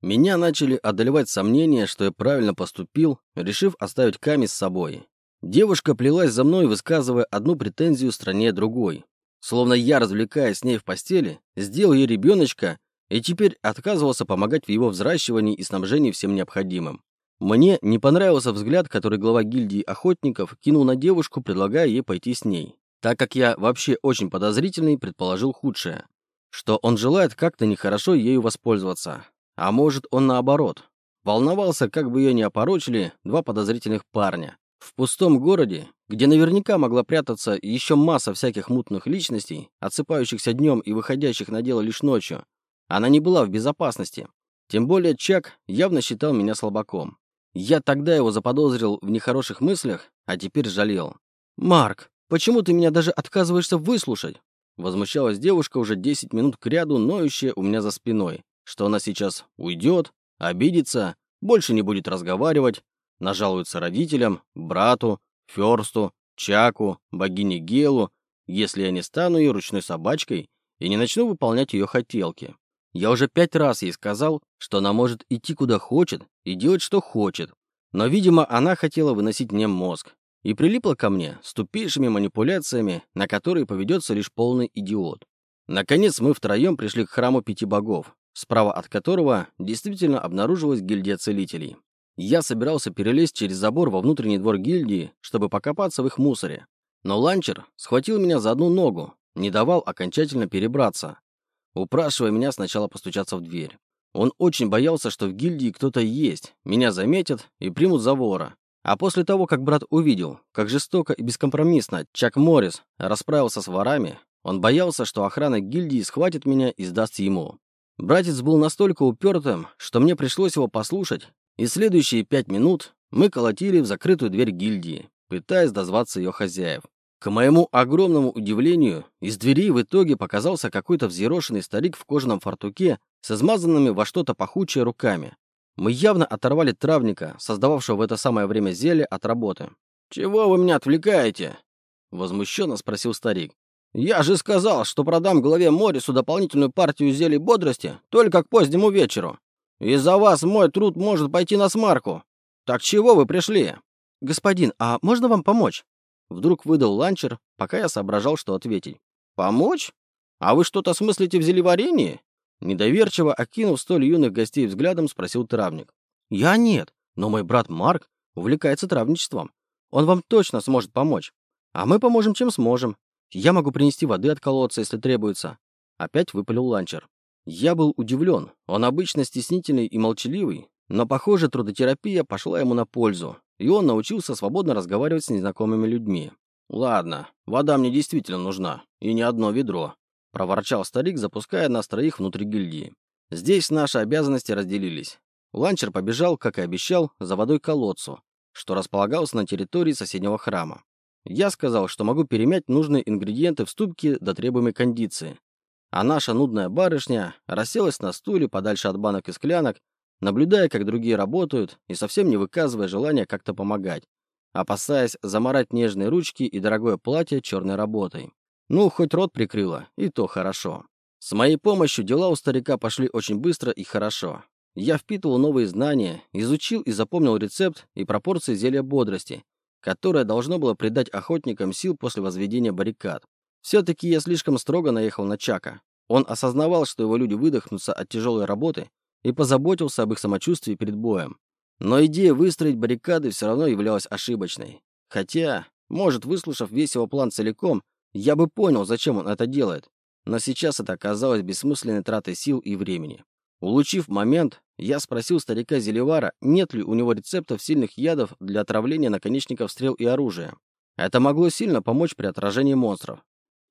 Меня начали одолевать сомнения, что я правильно поступил, решив оставить Ками с собой. Девушка плелась за мной, высказывая одну претензию стране другой. Словно я, развлекаясь с ней в постели, сделал ей ребеночка и теперь отказывался помогать в его взращивании и снабжении всем необходимым. Мне не понравился взгляд, который глава гильдии охотников кинул на девушку, предлагая ей пойти с ней. Так как я вообще очень подозрительный, предположил худшее. Что он желает как-то нехорошо ею воспользоваться. А может, он наоборот. Волновался, как бы ее не опорочили два подозрительных парня. В пустом городе, где наверняка могла прятаться еще масса всяких мутных личностей, отсыпающихся днем и выходящих на дело лишь ночью, она не была в безопасности. Тем более Чак явно считал меня слабаком. Я тогда его заподозрил в нехороших мыслях, а теперь жалел. «Марк, почему ты меня даже отказываешься выслушать?» Возмущалась девушка уже 10 минут к ряду, ноющая у меня за спиной, что она сейчас уйдет, обидится, больше не будет разговаривать, нажалуется родителям, брату, Ферсту, Чаку, богине Гелу, если я не стану ее ручной собачкой и не начну выполнять ее хотелки. Я уже пять раз ей сказал, что она может идти куда хочет и делать что хочет. Но, видимо, она хотела выносить мне мозг и прилипла ко мне с тупейшими манипуляциями, на которые поведется лишь полный идиот. Наконец мы втроем пришли к храму пяти богов, справа от которого действительно обнаружилась гильдия целителей. Я собирался перелезть через забор во внутренний двор гильдии, чтобы покопаться в их мусоре. Но ланчер схватил меня за одну ногу, не давал окончательно перебраться, упрашивая меня сначала постучаться в дверь. Он очень боялся, что в гильдии кто-то есть, меня заметят и примут за вора. А после того, как брат увидел, как жестоко и бескомпромиссно Чак Моррис расправился с ворами, он боялся, что охрана гильдии схватит меня и сдаст ему. Братец был настолько упертым, что мне пришлось его послушать, и следующие пять минут мы колотили в закрытую дверь гильдии, пытаясь дозваться ее хозяев. К моему огромному удивлению, из двери в итоге показался какой-то взъерошенный старик в кожаном фартуке с измазанными во что-то пахучее руками. Мы явно оторвали травника, создававшего в это самое время зелье от работы. «Чего вы меня отвлекаете?» Возмущенно спросил старик. «Я же сказал, что продам главе Морису дополнительную партию зелий бодрости только к позднему вечеру. Из-за вас мой труд может пойти на смарку. Так чего вы пришли?» «Господин, а можно вам помочь?» Вдруг выдал ланчер, пока я соображал, что ответить. «Помочь? А вы что-то смыслите в зелеварении?» Недоверчиво, окинув столь юных гостей взглядом, спросил травник. «Я нет, но мой брат Марк увлекается травничеством. Он вам точно сможет помочь. А мы поможем, чем сможем. Я могу принести воды от колодца, если требуется». Опять выпалил ланчер. Я был удивлен. Он обычно стеснительный и молчаливый, но, похоже, трудотерапия пошла ему на пользу, и он научился свободно разговаривать с незнакомыми людьми. «Ладно, вода мне действительно нужна, и не одно ведро», – проворчал старик, запуская нас троих внутрь гильдии. Здесь наши обязанности разделились. Ланчер побежал, как и обещал, за водой к колодцу, что располагался на территории соседнего храма. Я сказал, что могу перемять нужные ингредиенты в ступке до требуемой кондиции. А наша нудная барышня расселась на стуле подальше от банок и склянок наблюдая, как другие работают, и совсем не выказывая желания как-то помогать, опасаясь заморать нежные ручки и дорогое платье черной работой. Ну, хоть рот прикрыла, и то хорошо. С моей помощью дела у старика пошли очень быстро и хорошо. Я впитывал новые знания, изучил и запомнил рецепт и пропорции зелья бодрости, которое должно было придать охотникам сил после возведения баррикад. Все-таки я слишком строго наехал на Чака. Он осознавал, что его люди выдохнутся от тяжелой работы и позаботился об их самочувствии перед боем. Но идея выстроить баррикады все равно являлась ошибочной. Хотя, может, выслушав весь его план целиком, я бы понял, зачем он это делает. Но сейчас это оказалось бессмысленной тратой сил и времени. Улучив момент, я спросил старика Зелевара, нет ли у него рецептов сильных ядов для отравления наконечников стрел и оружия. Это могло сильно помочь при отражении монстров.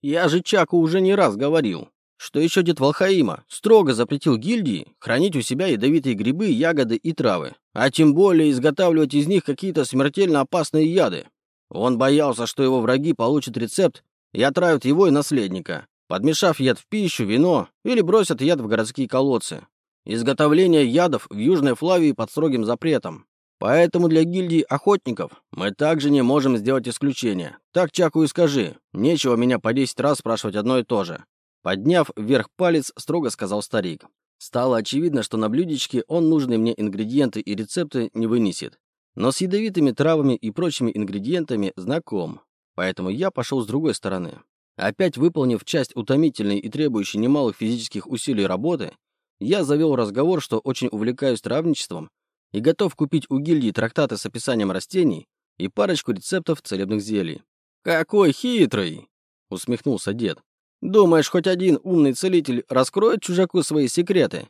«Я же Чаку уже не раз говорил, что еще дед Волхаима строго запретил гильдии хранить у себя ядовитые грибы, ягоды и травы, а тем более изготавливать из них какие-то смертельно опасные яды. Он боялся, что его враги получат рецепт и отравят его и наследника, подмешав яд в пищу, вино или бросят яд в городские колодцы. Изготовление ядов в Южной Флавии под строгим запретом. Поэтому для гильдии охотников мы также не можем сделать исключение. Так Чаку и скажи. Нечего меня по 10 раз спрашивать одно и то же. Подняв вверх палец, строго сказал старик. Стало очевидно, что на блюдечке он нужные мне ингредиенты и рецепты не вынесет. Но с ядовитыми травами и прочими ингредиентами знаком, поэтому я пошел с другой стороны. Опять выполнив часть утомительной и требующей немалых физических усилий работы, я завел разговор, что очень увлекаюсь травничеством и готов купить у гильдии трактаты с описанием растений и парочку рецептов целебных зелий. «Какой хитрый!» — усмехнулся дед. «Думаешь, хоть один умный целитель раскроет чужаку свои секреты?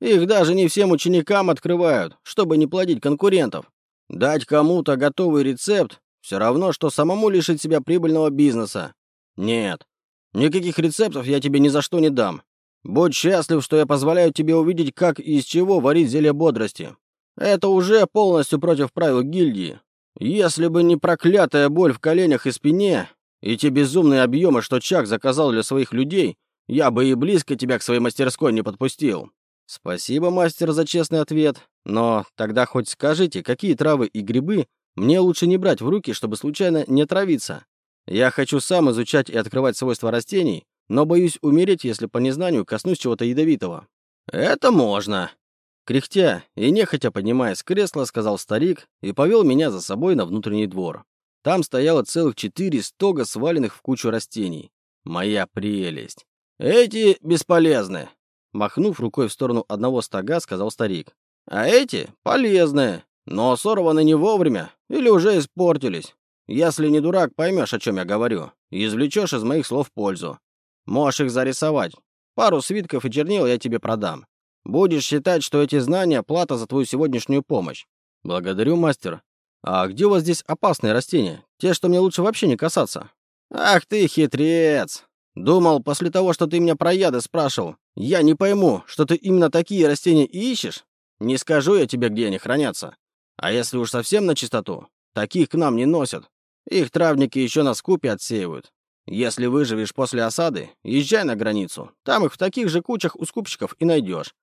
Их даже не всем ученикам открывают, чтобы не плодить конкурентов. Дать кому-то готовый рецепт — все равно, что самому лишить себя прибыльного бизнеса. Нет, никаких рецептов я тебе ни за что не дам. Будь счастлив, что я позволяю тебе увидеть, как и из чего варить зелье бодрости. Это уже полностью против правил гильдии. Если бы не проклятая боль в коленях и спине, и те безумные объемы, что Чак заказал для своих людей, я бы и близко тебя к своей мастерской не подпустил. Спасибо, мастер, за честный ответ. Но тогда хоть скажите, какие травы и грибы мне лучше не брать в руки, чтобы случайно не отравиться? Я хочу сам изучать и открывать свойства растений, но боюсь умереть, если по незнанию коснусь чего-то ядовитого. Это можно. Кряхтя и нехотя поднимаясь с кресла, сказал старик и повел меня за собой на внутренний двор. Там стояло целых четыре стога, сваленных в кучу растений. Моя прелесть. Эти бесполезны. Махнув рукой в сторону одного стога, сказал старик. А эти полезные, но сорваны не вовремя или уже испортились. Если не дурак, поймешь, о чем я говорю, и извлечешь из моих слов пользу. Можешь их зарисовать. Пару свитков и чернил я тебе продам. Будешь считать, что эти знания — плата за твою сегодняшнюю помощь. Благодарю, мастер. А где у вас здесь опасные растения? Те, что мне лучше вообще не касаться. Ах ты хитрец! Думал, после того, что ты меня про яды спрашивал, я не пойму, что ты именно такие растения ищешь? Не скажу я тебе, где они хранятся. А если уж совсем на чистоту, таких к нам не носят. Их травники еще на скупе отсеивают. Если выживешь после осады, езжай на границу. Там их в таких же кучах у скупщиков и найдешь.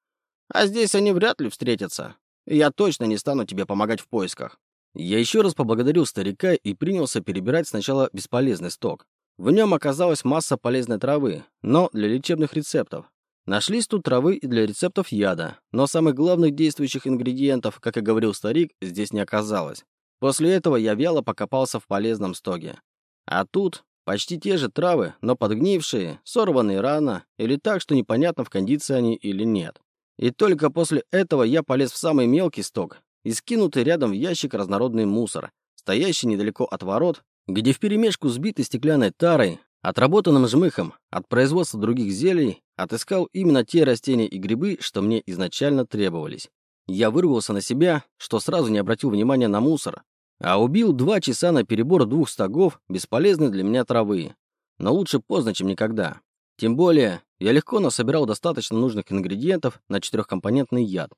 А здесь они вряд ли встретятся. я точно не стану тебе помогать в поисках. Я еще раз поблагодарил старика и принялся перебирать сначала бесполезный сток. В нем оказалась масса полезной травы, но для лечебных рецептов. Нашлись тут травы и для рецептов яда, но самых главных действующих ингредиентов, как и говорил старик, здесь не оказалось. После этого я вяло покопался в полезном стоге. А тут почти те же травы, но подгнившие, сорванные рано, или так, что непонятно, в кондиции они или нет. И только после этого я полез в самый мелкий сток и скинутый рядом в ящик разнородный мусор, стоящий недалеко от ворот, где вперемешку сбитый стеклянной тарой, отработанным жмыхом от производства других зелий, отыскал именно те растения и грибы, что мне изначально требовались. Я вырвался на себя, что сразу не обратил внимания на мусор, а убил два часа на перебор двух стогов бесполезной для меня травы. Но лучше поздно, чем никогда. Тем более, я легко насобирал достаточно нужных ингредиентов на четырехкомпонентный яд.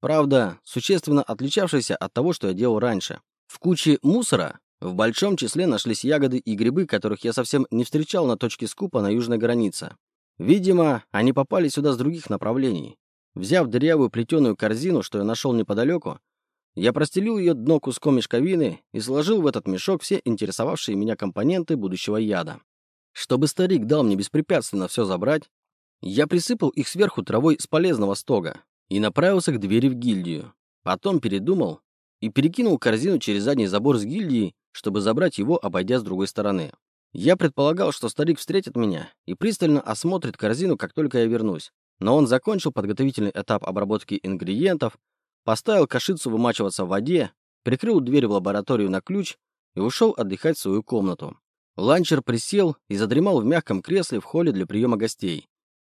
Правда, существенно отличавшийся от того, что я делал раньше. В куче мусора в большом числе нашлись ягоды и грибы, которых я совсем не встречал на точке скупа на южной границе. Видимо, они попали сюда с других направлений. Взяв дырявую плетеную корзину, что я нашел неподалеку, я простелил ее дно куском мешковины и сложил в этот мешок все интересовавшие меня компоненты будущего яда. Чтобы старик дал мне беспрепятственно все забрать, я присыпал их сверху травой с полезного стога и направился к двери в гильдию. Потом передумал и перекинул корзину через задний забор с гильдией, чтобы забрать его, обойдя с другой стороны. Я предполагал, что старик встретит меня и пристально осмотрит корзину, как только я вернусь. Но он закончил подготовительный этап обработки ингредиентов, поставил кашицу вымачиваться в воде, прикрыл дверь в лабораторию на ключ и ушел отдыхать в свою комнату. Ланчер присел и задремал в мягком кресле в холле для приема гостей.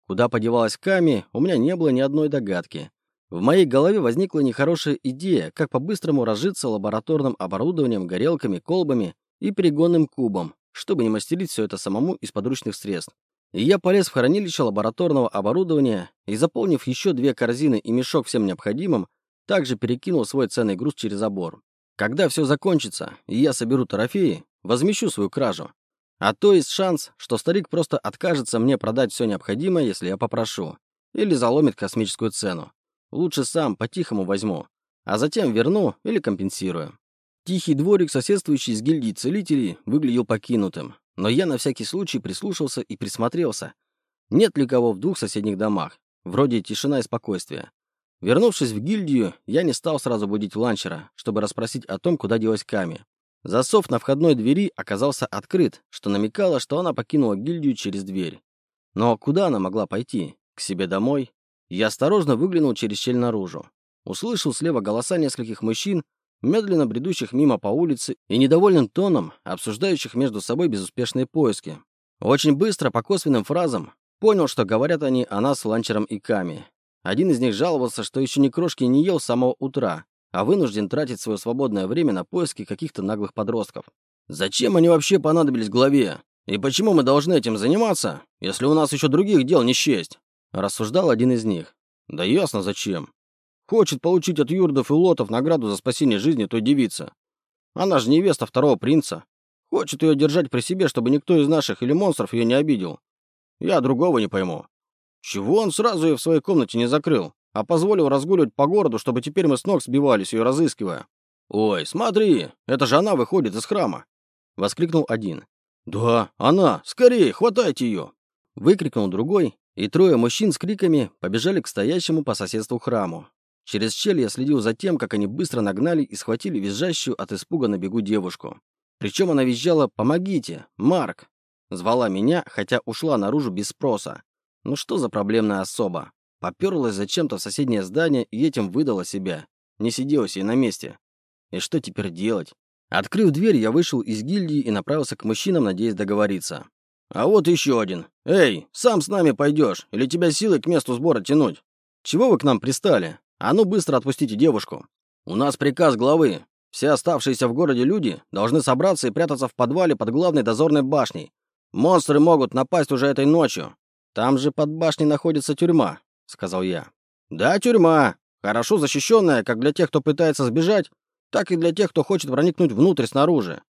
Куда подевалась Ками, у меня не было ни одной догадки. В моей голове возникла нехорошая идея, как по-быстрому разжиться лабораторным оборудованием, горелками, колбами и перегонным кубом, чтобы не мастерить все это самому из подручных средств. И я полез в хранилище лабораторного оборудования и, заполнив еще две корзины и мешок всем необходимым, также перекинул свой ценный груз через забор. Когда все закончится, и я соберу трофеи, возмещу свою кражу. А то есть шанс, что старик просто откажется мне продать все необходимое, если я попрошу. Или заломит космическую цену. Лучше сам по-тихому возьму, а затем верну или компенсирую. Тихий дворик, соседствующий с гильдией целителей, выглядел покинутым. Но я на всякий случай прислушался и присмотрелся. Нет ли кого в двух соседних домах? вроде тишина и спокойствие. Вернувшись в гильдию, я не стал сразу будить ланчера, чтобы расспросить о том, куда делась Ками. Засов на входной двери оказался открыт, что намекало, что она покинула гильдию через дверь. Но куда она могла пойти? К себе домой? Я осторожно выглянул через щель наружу. Услышал слева голоса нескольких мужчин, медленно бредущих мимо по улице и недовольным тоном, обсуждающих между собой безуспешные поиски. Очень быстро, по косвенным фразам, понял, что говорят они о нас с Ланчером и Ками. Один из них жаловался, что еще ни крошки не ел с самого утра, а вынужден тратить свое свободное время на поиски каких-то наглых подростков. Зачем они вообще понадобились главе? И почему мы должны этим заниматься, если у нас еще других дел не счесть? Рассуждал один из них. Да ясно зачем. Хочет получить от юрдов и лотов награду за спасение жизни той девицы. Она же невеста второго принца. Хочет ее держать при себе, чтобы никто из наших или монстров ее не обидел. Я другого не пойму. Чего он сразу ее в своей комнате не закрыл, а позволил разгуливать по городу, чтобы теперь мы с ног сбивались, ее разыскивая? «Ой, смотри, это же она выходит из храма!» — воскликнул один. «Да, она! Скорее, хватайте ее!» — выкрикнул другой, и трое мужчин с криками побежали к стоящему по соседству храму. Через щель я следил за тем, как они быстро нагнали и схватили визжащую от испуга на бегу девушку. Причем она визжала «Помогите! Марк!» Звала меня, хотя ушла наружу без спроса. Ну что за проблемная особа? Поперлась зачем-то в соседнее здание и этим выдала себя. Не сидела себе на месте. И что теперь делать? Открыв дверь, я вышел из гильдии и направился к мужчинам, надеясь договориться. «А вот еще один. Эй, сам с нами пойдешь, или тебя силой к месту сбора тянуть? Чего вы к нам пристали? А ну быстро отпустите девушку. У нас приказ главы. Все оставшиеся в городе люди должны собраться и прятаться в подвале под главной дозорной башней. Монстры могут напасть уже этой ночью. Там же под башней находится тюрьма», — сказал я. «Да, тюрьма. Хорошо защищенная как для тех, кто пытается сбежать, так и для тех, кто хочет проникнуть внутрь снаружи.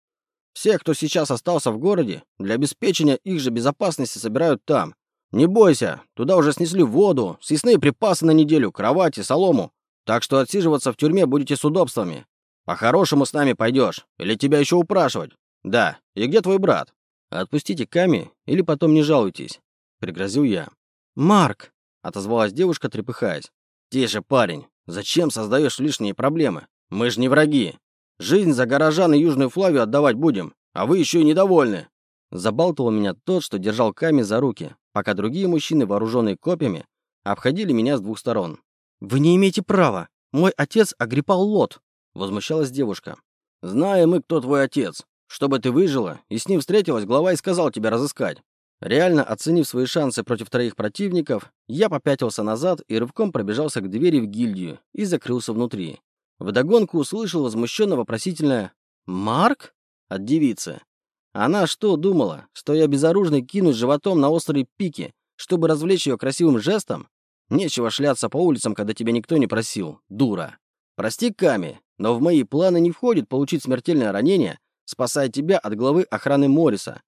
Всех, кто сейчас остался в городе, для обеспечения их же безопасности собирают там. Не бойся, туда уже снесли воду, съестные припасы на неделю, кровати, солому. Так что отсиживаться в тюрьме будете с удобствами. По-хорошему с нами пойдешь, или тебя еще упрашивать. Да, и где твой брат? Отпустите Ками, или потом не жалуйтесь, пригрозил я. Марк, отозвалась девушка, трепыхаясь. Тише, парень, зачем создаешь лишние проблемы? Мы же не враги. Жизнь за горожан и Южную Флавию отдавать будем, а вы еще и недовольны». Забалтывал меня тот, что держал Ками за руки, пока другие мужчины, вооруженные копьями, обходили меня с двух сторон. «Вы не имеете права. Мой отец огрепал лот», — возмущалась девушка. «Знаем мы, кто твой отец. Чтобы ты выжила и с ним встретилась, глава и сказал тебя разыскать». Реально оценив свои шансы против троих противников, я попятился назад и рывком пробежался к двери в гильдию и закрылся внутри. Вдогонку услышал возмущенно-вопросительное «Марк?» от девицы. Она что, думала, что я безоружный кинусь животом на острые пики, чтобы развлечь ее красивым жестом? Нечего шляться по улицам, когда тебя никто не просил, дура. Прости, Ками, но в мои планы не входит получить смертельное ранение, спасая тебя от главы охраны Морриса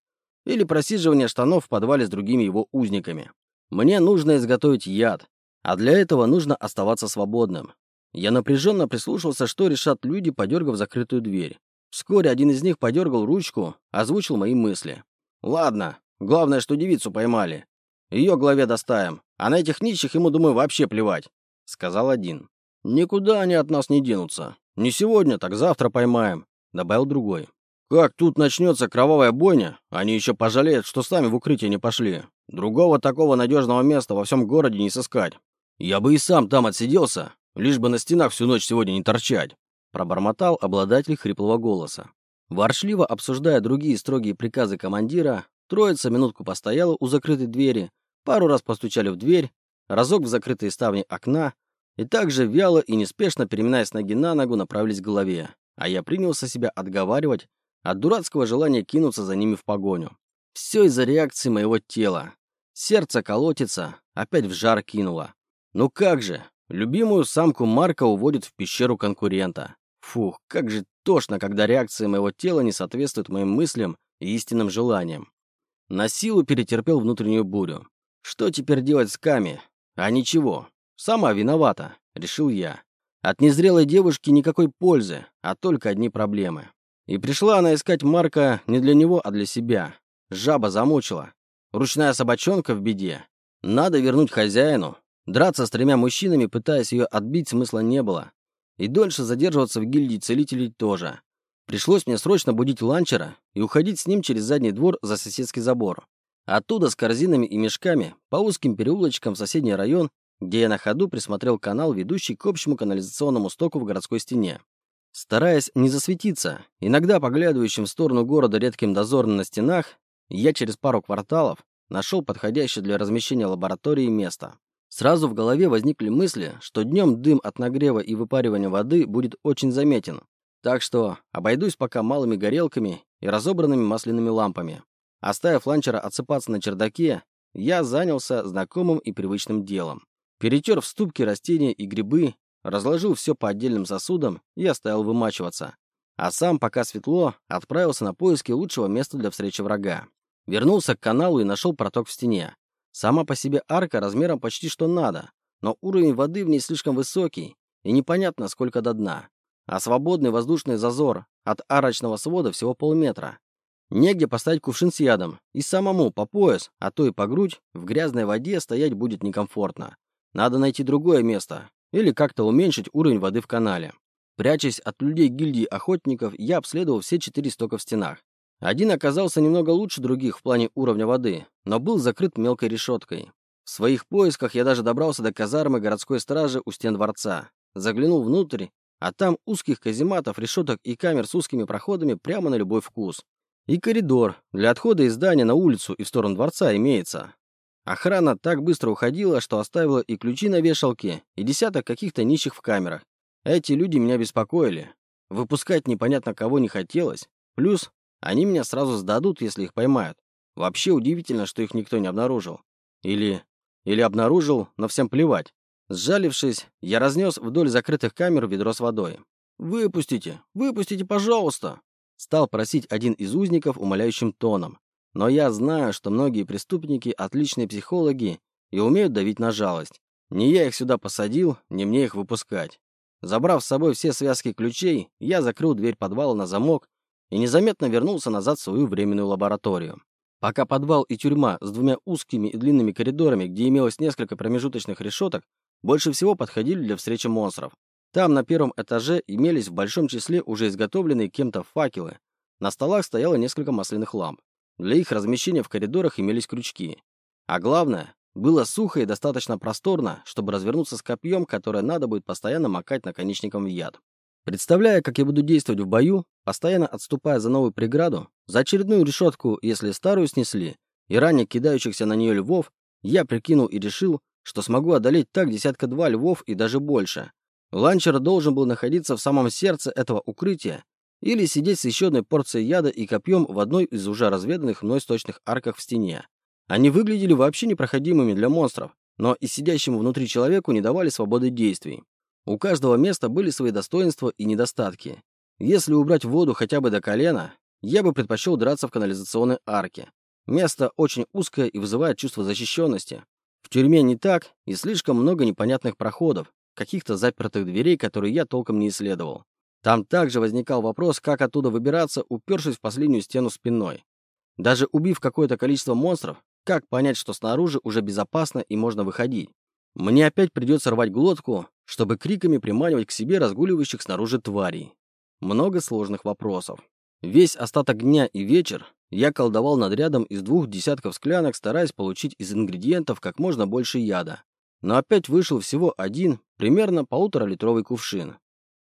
или просиживание штанов в подвале с другими его узниками. Мне нужно изготовить яд, а для этого нужно оставаться свободным. Я напряженно прислушался, что решат люди, подергав закрытую дверь. Вскоре один из них подергал ручку, озвучил мои мысли. «Ладно, главное, что девицу поймали. Ее главе доставим, а на этих нищих ему, думаю, вообще плевать», — сказал один. «Никуда они от нас не денутся. Не сегодня, так завтра поймаем», — добавил другой. «Как тут начнется кровавая бойня, они еще пожалеют, что сами в укрытие не пошли. Другого такого надежного места во всем городе не сыскать. Я бы и сам там отсиделся, Лишь бы на стенах всю ночь сегодня не торчать», — пробормотал обладатель хриплого голоса. Воршливо обсуждая другие строгие приказы командира, троица минутку постояла у закрытой двери, пару раз постучали в дверь, разок в закрытые ставни окна, и также вяло и неспешно, переминаясь ноги на ногу, направились к голове, а я принялся себя отговаривать от дурацкого желания кинуться за ними в погоню. Все из-за реакции моего тела. Сердце колотится, опять в жар кинуло. Ну как же, Любимую самку Марка уводит в пещеру конкурента. Фух, как же тошно, когда реакция моего тела не соответствует моим мыслям и истинным желаниям. На силу перетерпел внутреннюю бурю. Что теперь делать с Ками? А ничего. Сама виновата, решил я. От незрелой девушки никакой пользы, а только одни проблемы. И пришла она искать Марка не для него, а для себя. Жаба замучила. Ручная собачонка в беде. Надо вернуть хозяину, Драться с тремя мужчинами, пытаясь ее отбить, смысла не было. И дольше задерживаться в гильдии целителей тоже. Пришлось мне срочно будить ланчера и уходить с ним через задний двор за соседский забор. Оттуда с корзинами и мешками по узким переулочкам в соседний район, где я на ходу присмотрел канал, ведущий к общему канализационному стоку в городской стене. Стараясь не засветиться, иногда поглядывающим в сторону города редким дозорным на стенах, я через пару кварталов нашел подходящее для размещения лаборатории место. Сразу в голове возникли мысли, что днем дым от нагрева и выпаривания воды будет очень заметен, так что обойдусь пока малыми горелками и разобранными масляными лампами. Оставив ланчера отсыпаться на чердаке, я занялся знакомым и привычным делом. Перетер в ступке растения и грибы, разложил все по отдельным сосудам и оставил вымачиваться. А сам, пока светло, отправился на поиски лучшего места для встречи врага. Вернулся к каналу и нашел проток в стене. Сама по себе арка размером почти что надо, но уровень воды в ней слишком высокий, и непонятно, сколько до дна. А свободный воздушный зазор от арочного свода всего полметра. Негде поставить кувшин с ядом, и самому по пояс, а то и по грудь, в грязной воде стоять будет некомфортно. Надо найти другое место, или как-то уменьшить уровень воды в канале. Прячась от людей гильдии охотников, я обследовал все четыре стока в стенах. Один оказался немного лучше других в плане уровня воды, но был закрыт мелкой решеткой. В своих поисках я даже добрался до казармы городской стражи у стен дворца. Заглянул внутрь, а там узких казематов, решеток и камер с узкими проходами прямо на любой вкус. И коридор для отхода из здания на улицу и в сторону дворца имеется. Охрана так быстро уходила, что оставила и ключи на вешалке, и десяток каких-то нищих в камерах. Эти люди меня беспокоили. Выпускать непонятно кого не хотелось. Плюс они меня сразу сдадут, если их поймают. Вообще удивительно, что их никто не обнаружил. Или... Или обнаружил, но всем плевать. Сжалившись, я разнес вдоль закрытых камер ведро с водой. «Выпустите! Выпустите, пожалуйста!» Стал просить один из узников умоляющим тоном. Но я знаю, что многие преступники – отличные психологи и умеют давить на жалость. Не я их сюда посадил, не мне их выпускать. Забрав с собой все связки ключей, я закрыл дверь подвала на замок и незаметно вернулся назад в свою временную лабораторию. Пока подвал и тюрьма с двумя узкими и длинными коридорами, где имелось несколько промежуточных решеток, больше всего подходили для встречи монстров. Там на первом этаже имелись в большом числе уже изготовленные кем-то факелы. На столах стояло несколько масляных ламп. Для их размещения в коридорах имелись крючки. А главное, было сухо и достаточно просторно, чтобы развернуться с копьем, которое надо будет постоянно макать наконечником в яд. Представляя, как я буду действовать в бою, постоянно отступая за новую преграду, за очередную решетку, если старую снесли, и ранее кидающихся на нее львов, я прикинул и решил, что смогу одолеть так десятка-два львов и даже больше. Ланчер должен был находиться в самом сердце этого укрытия или сидеть с еще одной порцией яда и копьем в одной из уже разведанных мной сточных арках в стене. Они выглядели вообще непроходимыми для монстров, но и сидящему внутри человеку не давали свободы действий. У каждого места были свои достоинства и недостатки. Если убрать воду хотя бы до колена, я бы предпочел драться в канализационной арке. Место очень узкое и вызывает чувство защищенности. В тюрьме не так, и слишком много непонятных проходов, каких-то запертых дверей, которые я толком не исследовал. Там также возникал вопрос, как оттуда выбираться, упершись в последнюю стену спиной. Даже убив какое-то количество монстров, как понять, что снаружи уже безопасно и можно выходить? Мне опять придется рвать глотку, чтобы криками приманивать к себе разгуливающих снаружи тварей. Много сложных вопросов. Весь остаток дня и вечер я колдовал над рядом из двух десятков склянок, стараясь получить из ингредиентов как можно больше яда. Но опять вышел всего один, примерно полуторалитровый кувшин.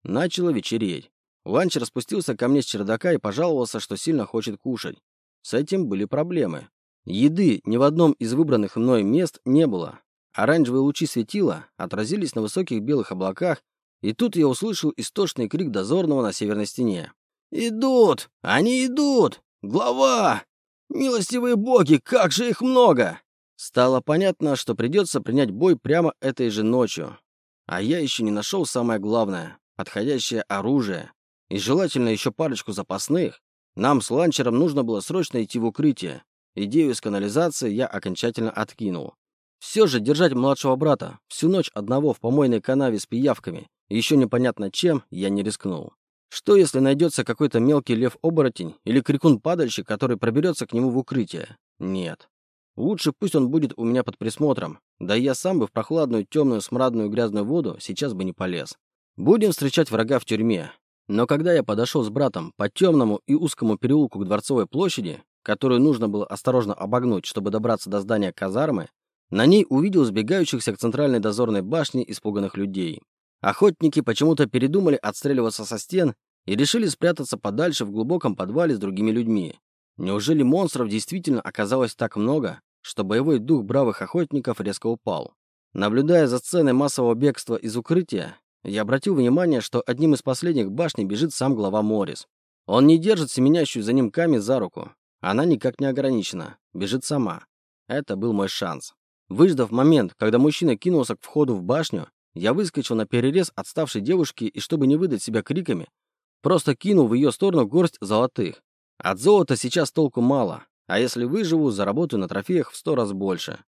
Начало вечереть. Ланч распустился ко мне с чердака и пожаловался, что сильно хочет кушать. С этим были проблемы. Еды ни в одном из выбранных мной мест не было. Оранжевые лучи светила отразились на высоких белых облаках, и тут я услышал истошный крик дозорного на северной стене. «Идут! Они идут! Глава! Милостивые боги, как же их много!» Стало понятно, что придется принять бой прямо этой же ночью. А я еще не нашел самое главное подходящее оружие и желательно еще парочку запасных, нам с ланчером нужно было срочно идти в укрытие. Идею с канализацией я окончательно откинул. Все же держать младшего брата всю ночь одного в помойной канаве с пиявками и еще непонятно чем я не рискнул. Что если найдется какой-то мелкий лев-оборотень или крикун-падальщик, который проберется к нему в укрытие? Нет. Лучше пусть он будет у меня под присмотром. Да и я сам бы в прохладную, темную, смрадную, грязную воду сейчас бы не полез. Будем встречать врага в тюрьме. Но когда я подошел с братом по темному и узкому переулку к Дворцовой площади, которую нужно было осторожно обогнуть, чтобы добраться до здания казармы, на ней увидел сбегающихся к центральной дозорной башне испуганных людей. Охотники почему-то передумали отстреливаться со стен и решили спрятаться подальше в глубоком подвале с другими людьми. Неужели монстров действительно оказалось так много, что боевой дух бравых охотников резко упал? Наблюдая за сценой массового бегства из укрытия, я обратил внимание, что одним из последних башни бежит сам глава Морис. Он не держит семенящую за ним Ками за руку. Она никак не ограничена, бежит сама. Это был мой шанс. Выждав момент, когда мужчина кинулся к входу в башню, я выскочил на перерез отставшей девушки и, чтобы не выдать себя криками, просто кинул в ее сторону горсть золотых. От золота сейчас толку мало, а если выживу, заработаю на трофеях в сто раз больше.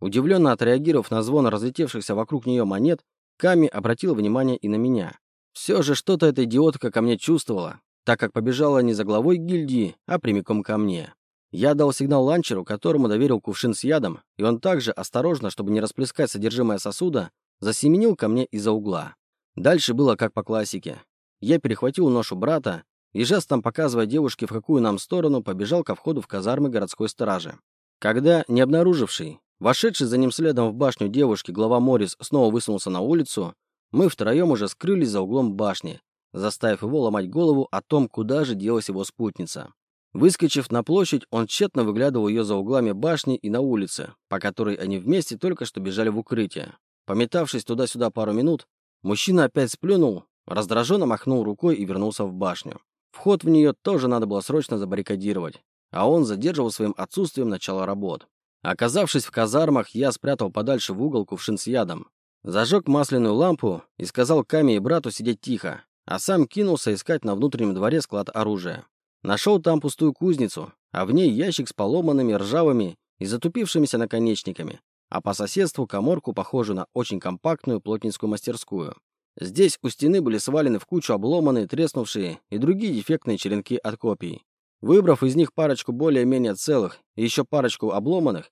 Удивленно отреагировав на звон разлетевшихся вокруг нее монет, Ками обратила внимание и на меня. Все же что-то эта идиотка ко мне чувствовала, так как побежала не за главой гильдии, а прямиком ко мне. Я дал сигнал ланчеру, которому доверил кувшин с ядом, и он также, осторожно, чтобы не расплескать содержимое сосуда, засеменил ко мне из-за угла. Дальше было как по классике. Я перехватил ношу брата и жестом показывая девушке, в какую нам сторону, побежал ко входу в казармы городской стражи. Когда, не обнаруживший, вошедший за ним следом в башню девушки глава Морис снова высунулся на улицу, мы втроем уже скрылись за углом башни, заставив его ломать голову о том, куда же делась его спутница. Выскочив на площадь, он тщетно выглядывал ее за углами башни и на улице, по которой они вместе только что бежали в укрытие. Пометавшись туда-сюда пару минут, мужчина опять сплюнул, раздраженно махнул рукой и вернулся в башню. Вход в нее тоже надо было срочно забаррикадировать, а он задерживал своим отсутствием начало работ. Оказавшись в казармах, я спрятал подальше в угол кувшин с ядом, зажег масляную лампу и сказал Каме и брату сидеть тихо, а сам кинулся искать на внутреннем дворе склад оружия. Нашел там пустую кузницу, а в ней ящик с поломанными, ржавыми и затупившимися наконечниками, а по соседству коморку, похожую на очень компактную плотницкую мастерскую. Здесь у стены были свалены в кучу обломанные, треснувшие и другие дефектные черенки от копий. Выбрав из них парочку более-менее целых и еще парочку обломанных,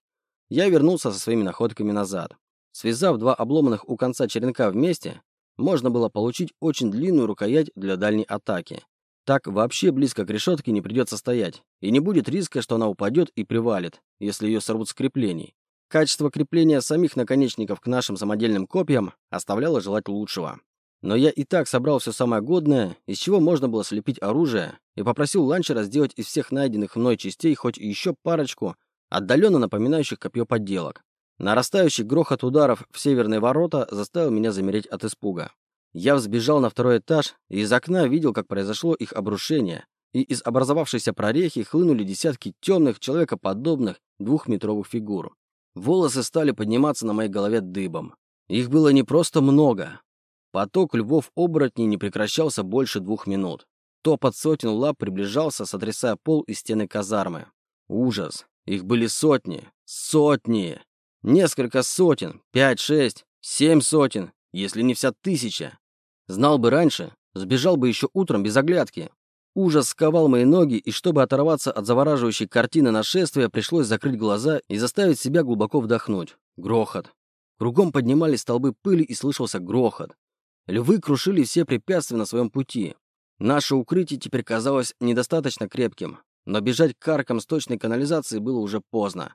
я вернулся со своими находками назад. Связав два обломанных у конца черенка вместе, можно было получить очень длинную рукоять для дальней атаки. Так вообще близко к решетке не придется стоять, и не будет риска, что она упадет и привалит, если ее сорвут с креплений. Качество крепления самих наконечников к нашим самодельным копьям оставляло желать лучшего. Но я и так собрал все самое годное, из чего можно было слепить оружие, и попросил ланчера сделать из всех найденных мной частей хоть еще парочку, отдаленно напоминающих копье подделок. Нарастающий грохот ударов в северные ворота заставил меня замереть от испуга. Я взбежал на второй этаж и из окна видел, как произошло их обрушение, и из образовавшейся прорехи хлынули десятки темных, человекоподобных двухметровых фигур. Волосы стали подниматься на моей голове дыбом. Их было не просто много. Поток львов-оборотней не прекращался больше двух минут. Топот сотен лап приближался, сотрясая пол и стены казармы. Ужас. Их были сотни. Сотни. Несколько сотен. Пять, шесть, семь сотен. Если не вся тысяча. Знал бы раньше, сбежал бы еще утром без оглядки. Ужас сковал мои ноги, и чтобы оторваться от завораживающей картины нашествия, пришлось закрыть глаза и заставить себя глубоко вдохнуть. Грохот. Кругом поднимались столбы пыли и слышался грохот. Львы крушили все препятствия на своем пути. Наше укрытие теперь казалось недостаточно крепким, но бежать к аркам сточной канализации было уже поздно.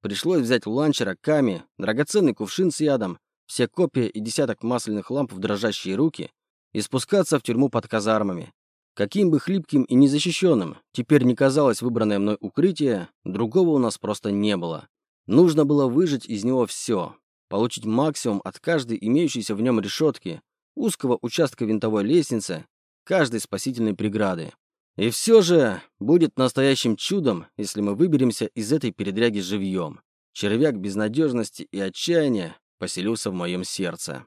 Пришлось взять ланчера ками, драгоценный кувшин с ядом, все копии и десяток масляных ламп в дрожащие руки и спускаться в тюрьму под казармами, Каким бы хлипким и незащищенным теперь не казалось выбранное мной укрытие, другого у нас просто не было. Нужно было выжать из него все, получить максимум от каждой имеющейся в нем решетки, узкого участка винтовой лестницы, каждой спасительной преграды. И все же будет настоящим чудом, если мы выберемся из этой передряги живьем. Червяк безнадежности и отчаяния поселился в моем сердце.